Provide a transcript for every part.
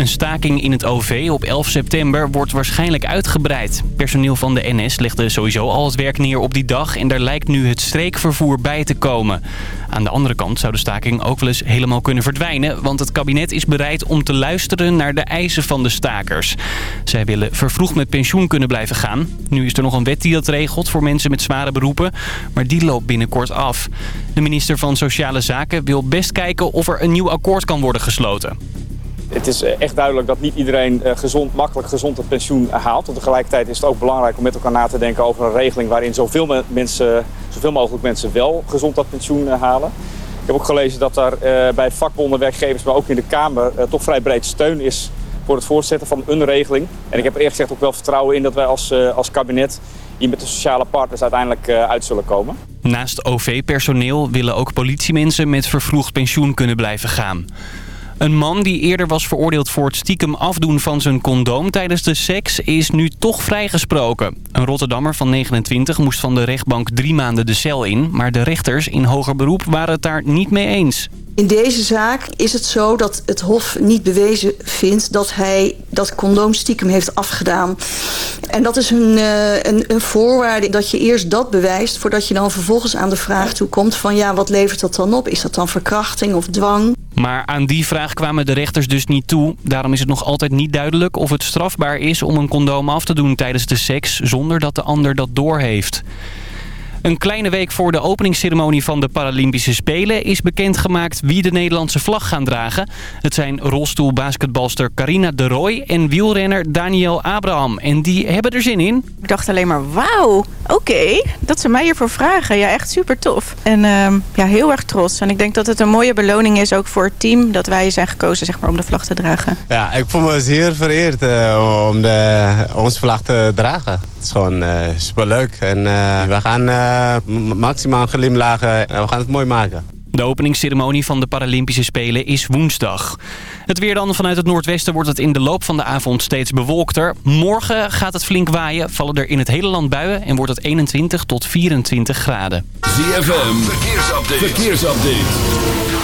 Een staking in het OV op 11 september wordt waarschijnlijk uitgebreid. Personeel van de NS legde sowieso al het werk neer op die dag... en daar lijkt nu het streekvervoer bij te komen. Aan de andere kant zou de staking ook wel eens helemaal kunnen verdwijnen... want het kabinet is bereid om te luisteren naar de eisen van de stakers. Zij willen vervroegd met pensioen kunnen blijven gaan. Nu is er nog een wet die dat regelt voor mensen met zware beroepen... maar die loopt binnenkort af. De minister van Sociale Zaken wil best kijken of er een nieuw akkoord kan worden gesloten. Het is eh, echt duidelijk dat niet iedereen eh, gezond, makkelijk gezond het pensioen haalt. En tegelijkertijd is het ook belangrijk om met elkaar na te denken over een regeling waarin zoveel, mensen, zoveel mogelijk mensen wel gezond dat pensioen eh, halen. Ik heb ook gelezen dat er bij vakbonden, werkgevers, maar ook in de Kamer toch vrij breed steun is voor het voortzetten van een regeling. En ik heb er eerlijk gezegd ook wel vertrouwen in dat wij als, als kabinet hier met de sociale partners uiteindelijk uit zullen komen. Naast OV-personeel willen ook politiemensen met vervroegd pensioen kunnen blijven gaan. Een man die eerder was veroordeeld voor het stiekem afdoen van zijn condoom tijdens de seks is nu toch vrijgesproken. Een Rotterdammer van 29 moest van de rechtbank drie maanden de cel in, maar de rechters in hoger beroep waren het daar niet mee eens. In deze zaak is het zo dat het Hof niet bewezen vindt dat hij dat condoom stiekem heeft afgedaan. En dat is een, eh, een, een, voorwaarde dat je eerst dat bewijst... voordat je dan vervolgens aan de vraag toe komt van... ja, wat levert dat dan op? Is dat dan verkrachting of dwang? Maar aan die vraag kwamen de rechters dus niet toe. Daarom is het nog altijd niet duidelijk of het strafbaar is om een condoom af te doen tijdens de seks... zonder dat de ander dat doorheeft. Een kleine week voor de openingsceremonie van de Paralympische Spelen is bekendgemaakt wie de Nederlandse vlag gaan dragen. Het zijn rolstoelbasketbalster Carina de Roy en wielrenner Daniel Abraham. En die hebben er zin in. Ik dacht alleen maar wauw, oké, dat ze mij hiervoor vragen. Ja, echt super tof. En uh, ja, heel erg trots. En ik denk dat het een mooie beloning is ook voor het team dat wij zijn gekozen zeg maar, om de vlag te dragen. Ja, ik voel me zeer vereerd uh, om de, onze vlag te dragen. Het is gewoon uh, superleuk en uh, we gaan maximaal glimlachen en we gaan het mooi maken. De openingsceremonie van de Paralympische Spelen is woensdag. Het weer dan vanuit het noordwesten wordt het in de loop van de avond steeds bewolkter. Morgen gaat het flink waaien, vallen er in het hele land buien en wordt het 21 tot 24 graden. ZFM, verkeersupdate. verkeersupdate.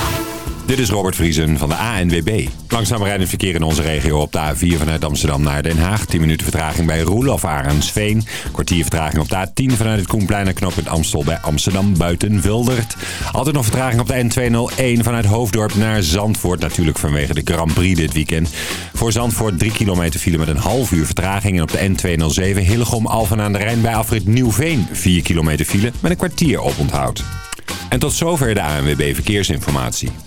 Dit is Robert Vriesen van de ANWB. Langzaam rijdend verkeer in onze regio op de A4 vanuit Amsterdam naar Den Haag. 10 minuten vertraging bij Roelof Arendsveen. Kwartier vertraging op de A10 vanuit het Koenplein naar knooppunt Amstel bij Amsterdam buiten Wildert. Altijd nog vertraging op de N201 vanuit Hoofddorp naar Zandvoort. Natuurlijk vanwege de Grand Prix dit weekend. Voor Zandvoort 3 kilometer file met een half uur vertraging. En op de N207 Hillegom Alphen aan de Rijn bij afrit Nieuwveen. 4 kilometer file met een kwartier op onthoud. En tot zover de ANWB Verkeersinformatie.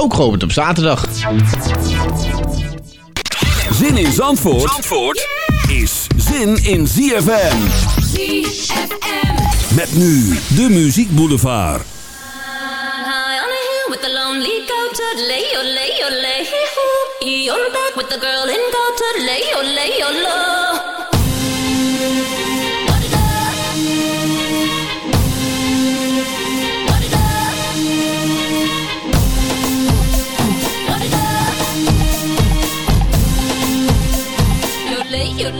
Ook geopend op zaterdag. Zin in Zandvoort, Zandvoort is zin in ZFM. ZFM. Met nu de Muziek Boulevard. with the lonely goat, lay your lay your lay. You're back with the girl in goat, lay your lay your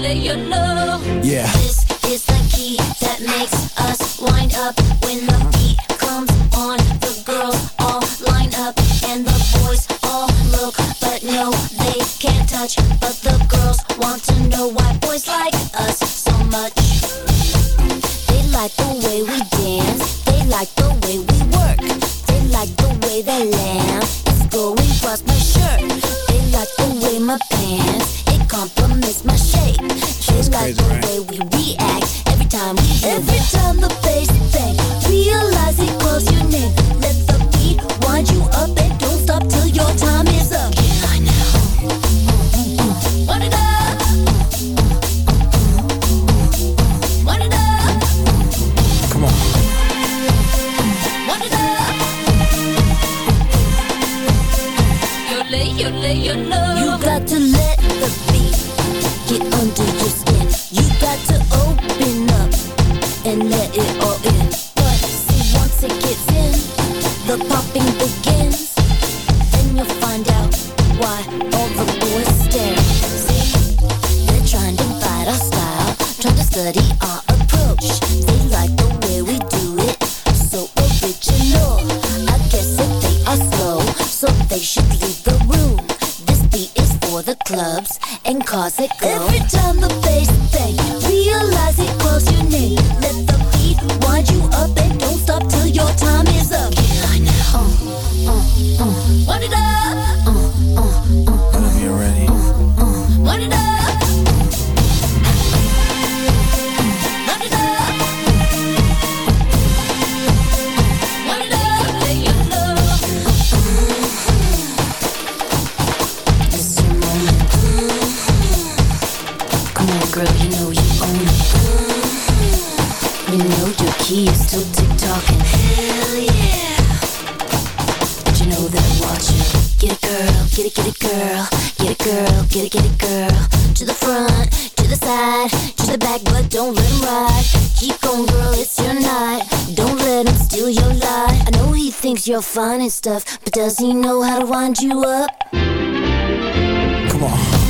low. Yeah. This is the key that makes us wind up when the beat comes on. The girls all line up and the boys all look, but no, they can't touch. But the girls want to know why boys like us so much. They like the way we dance. They like the way we work. They like the way that lamb is going across my shirt. They like the way my pants They like the way we react every time we Every time the thinks you're and stuff, but does he know how to wind you up? Come on.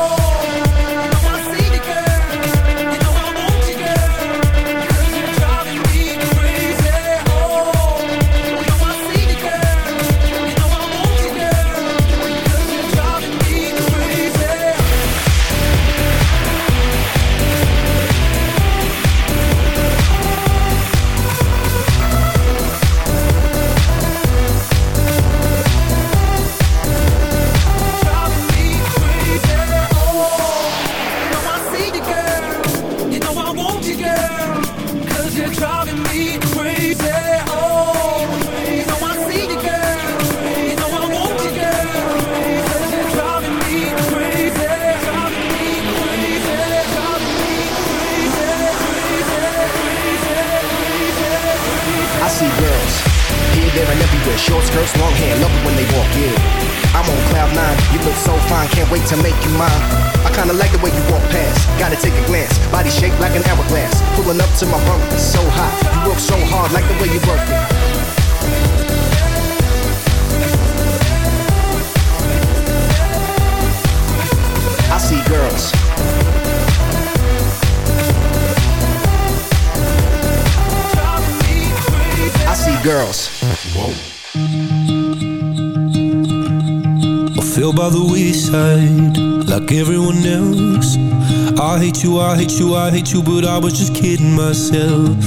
I was just kidding myself.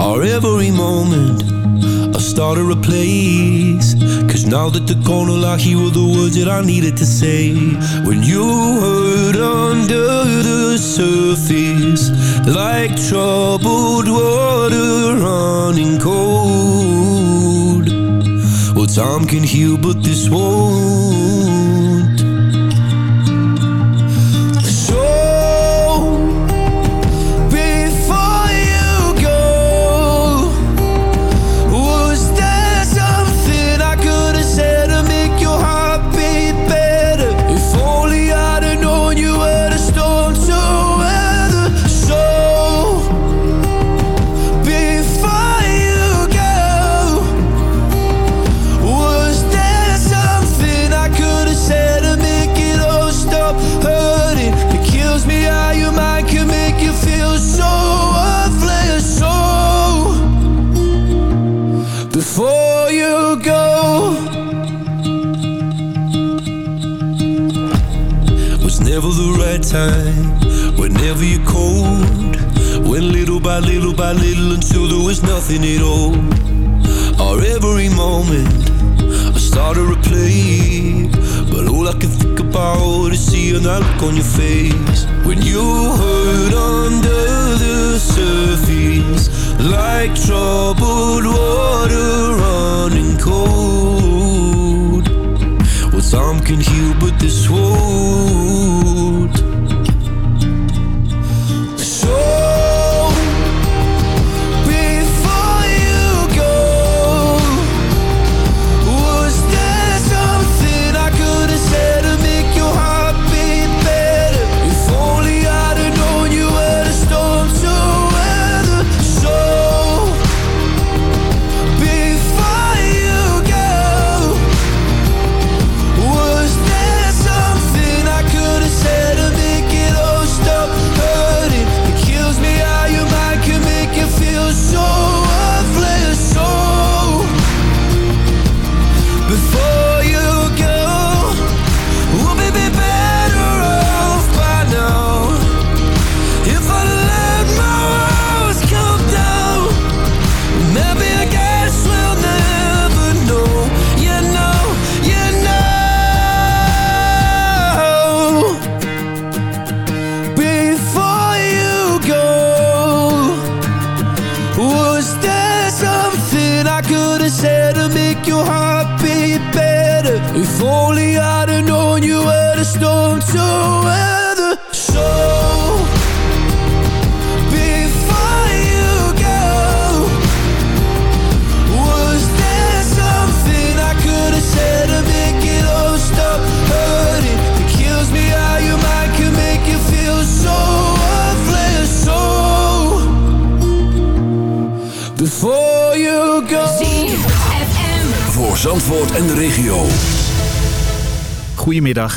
Our every moment, I started a place. Cause now that the corner lock, here were the words that I needed to say. When you hurt under the surface, like troubled water running cold. Well, time can heal, but this won't.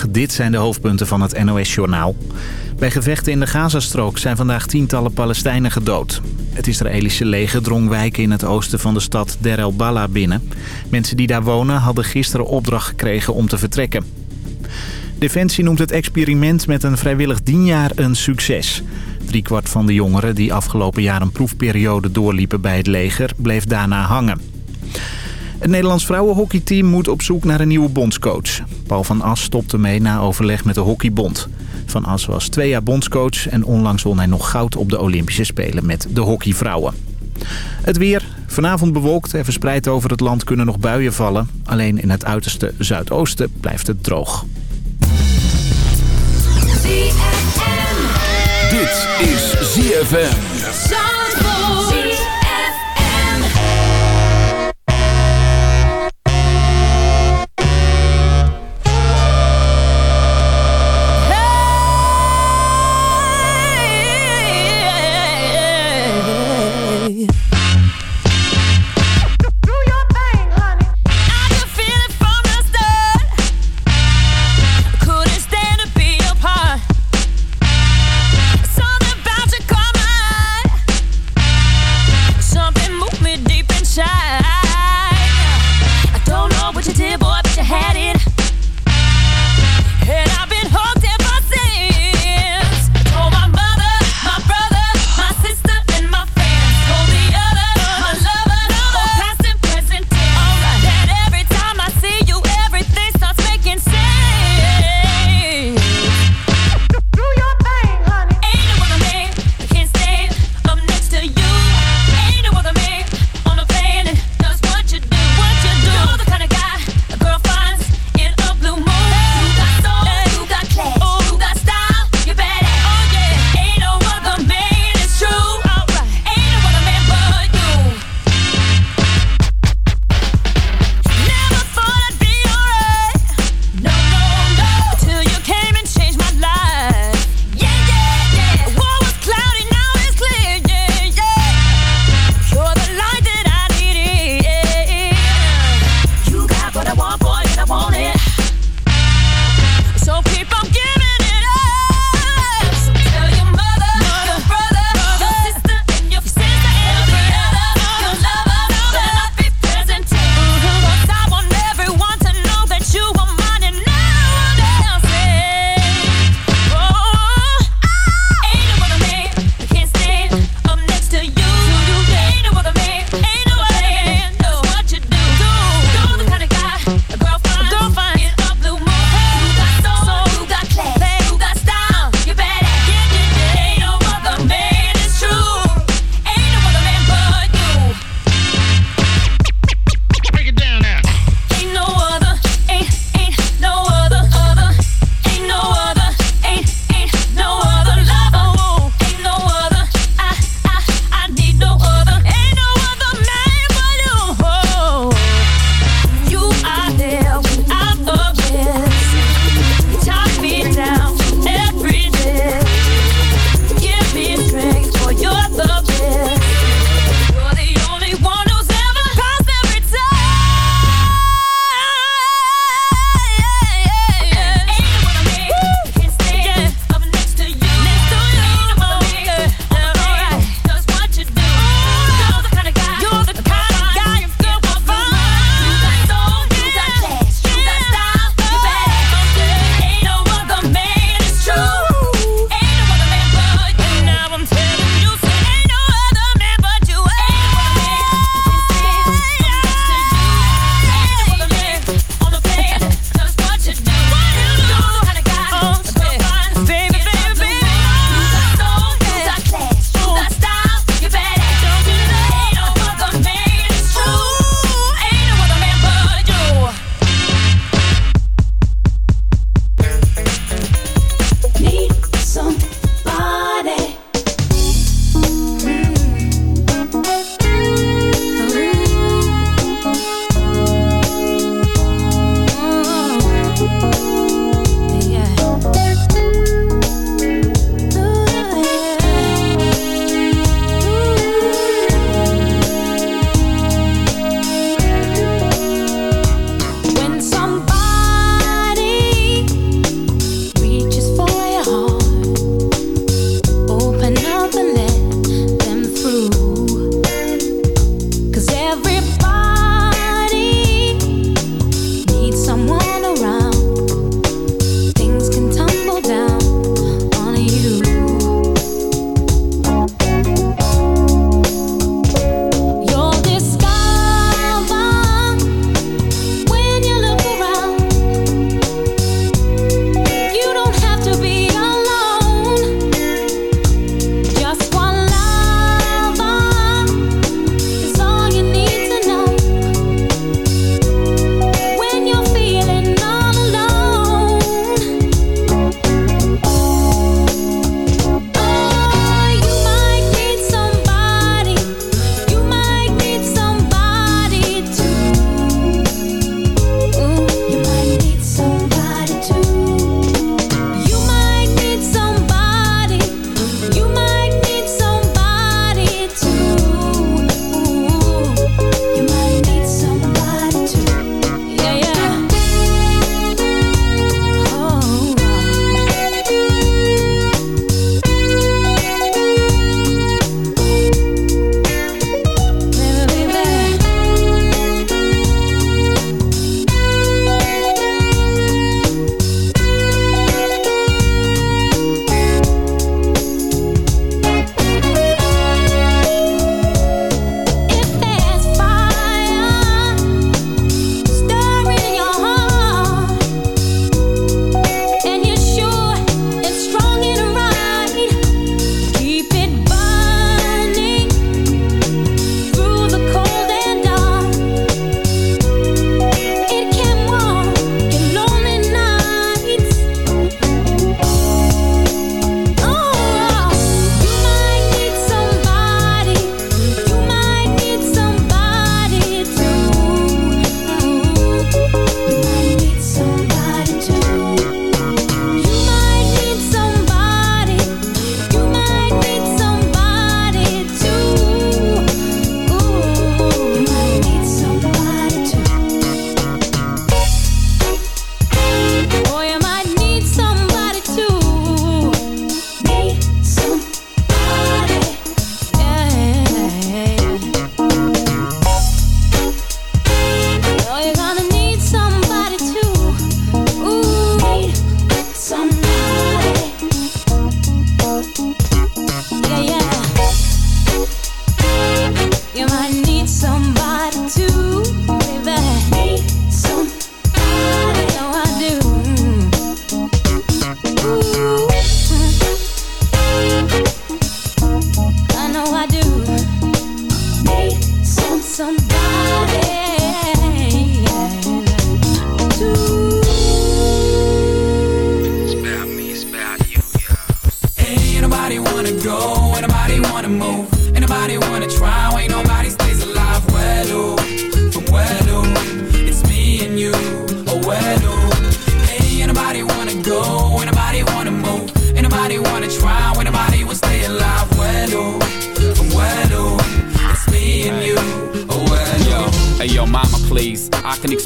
Dit zijn de hoofdpunten van het NOS-journaal. Bij gevechten in de Gazastrook zijn vandaag tientallen Palestijnen gedood. Het Israëlische leger drong wijken in het oosten van de stad Der El Bala binnen. Mensen die daar wonen hadden gisteren opdracht gekregen om te vertrekken. Defensie noemt het experiment met een vrijwillig dienjaar een succes. Driekwart van de jongeren die afgelopen jaar een proefperiode doorliepen bij het leger... bleef daarna hangen. Het Nederlands vrouwenhockeyteam moet op zoek naar een nieuwe bondscoach. Paul van As stopte mee na overleg met de hockeybond. Van As was twee jaar bondscoach en onlangs won hij nog goud op de Olympische Spelen met de hockeyvrouwen. Het weer. Vanavond bewolkt en verspreid over het land kunnen nog buien vallen. Alleen in het uiterste zuidoosten blijft het droog. Dit is ZFM.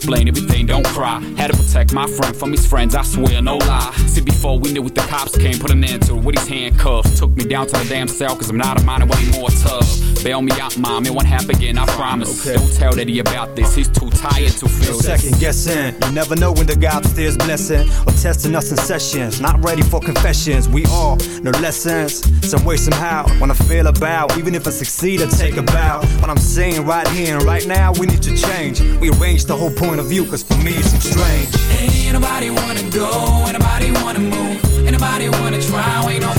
Explain everything, don't cry. Had to protect my friend from his friends, I swear, no lie. See, before we knew it, the cops came, put an end to it with his handcuffs. Took me down to the damn cell, cause I'm not a minor anymore, tough. Bail me out, mom, it won't happen again, I promise. Don't tell Daddy about this, he's too tired to feel No this. second guessing. You never know when the guy upstairs blessing or testing us in sessions. Not ready for confessions. We all no lessons. Some way, somehow. When I feel about, even if I succeed, I take a bow. What I'm saying right here and right now, we need to change. We arrange the whole point of view, cause for me it's seems strange. Ain't nobody wanna go, ain't nobody wanna move, ain't nobody wanna try, ain't nobody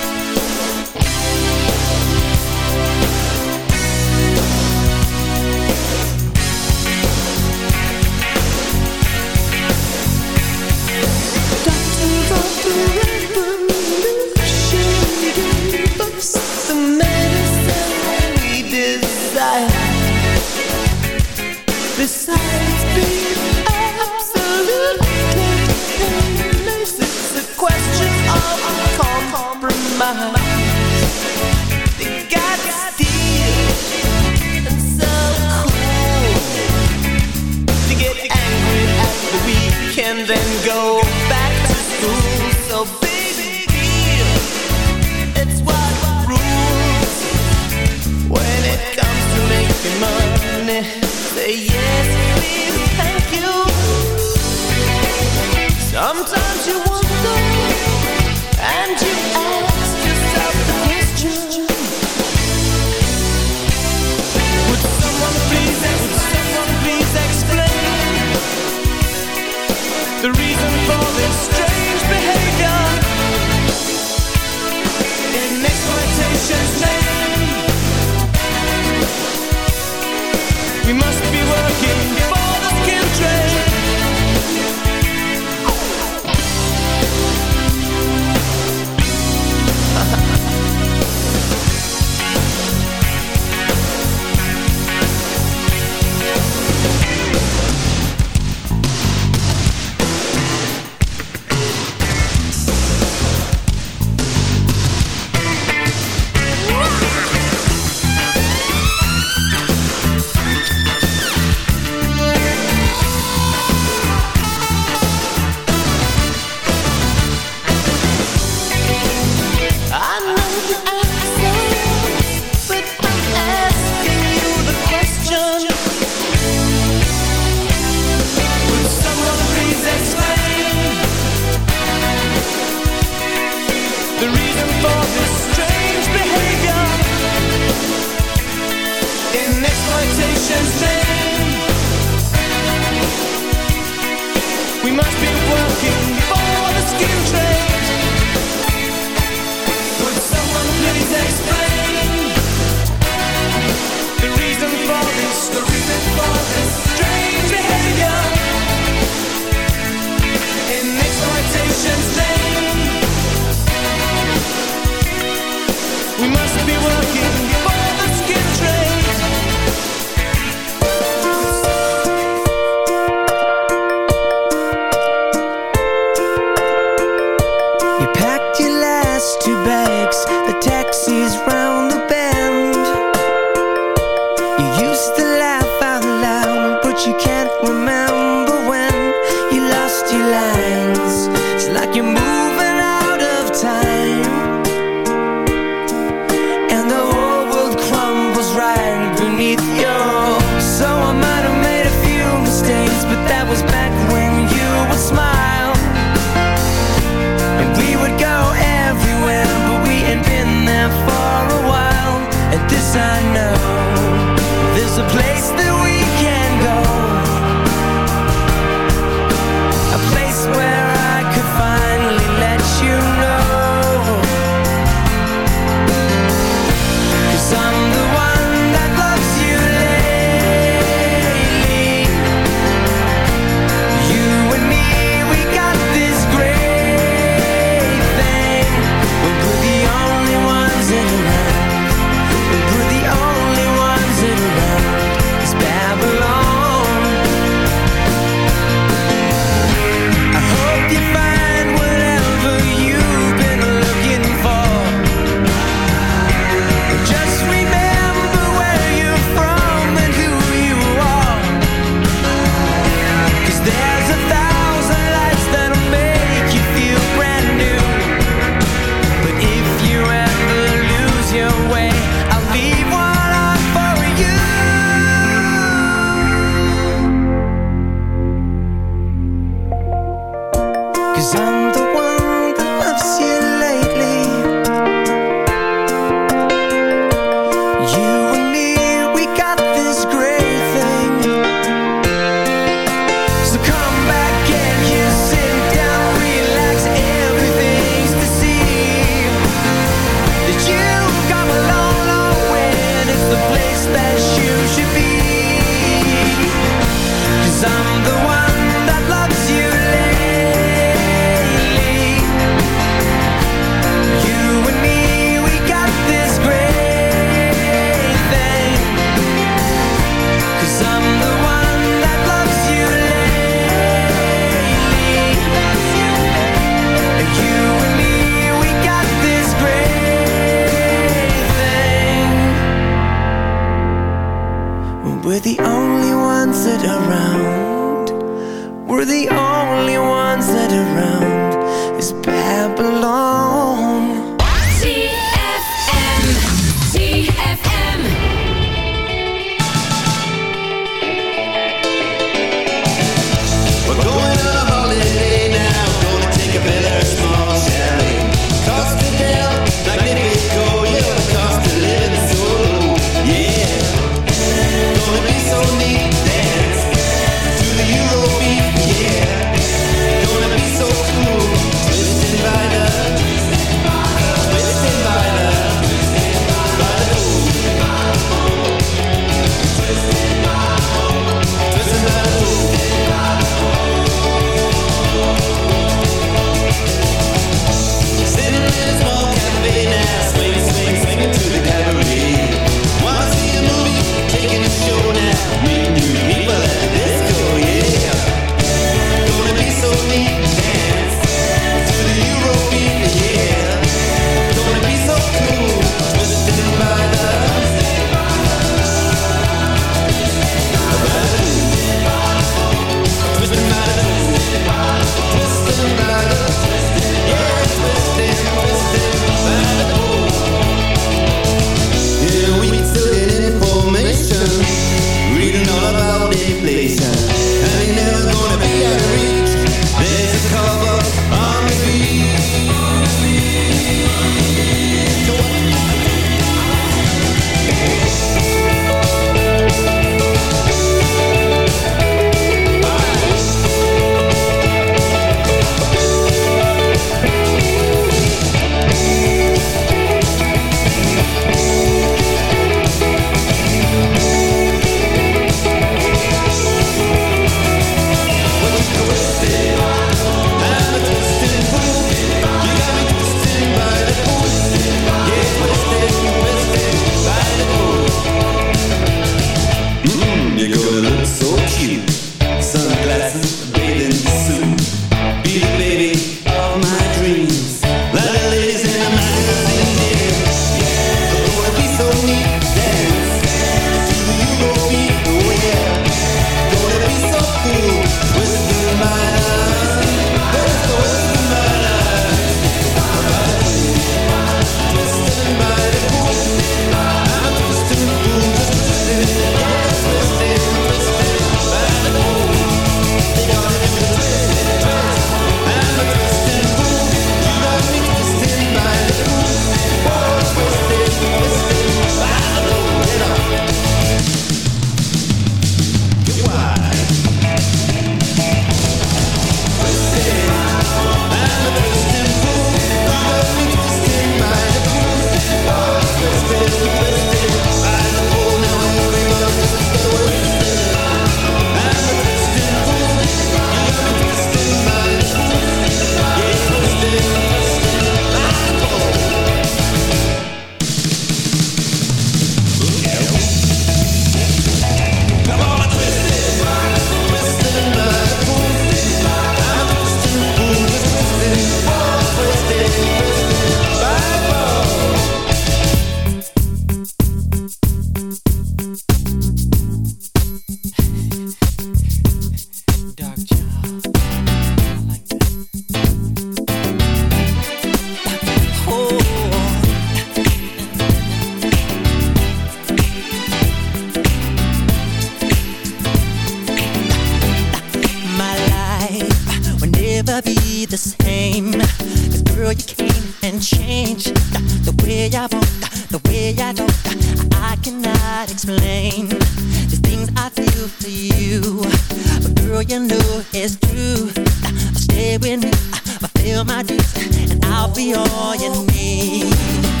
and I'll be all you need.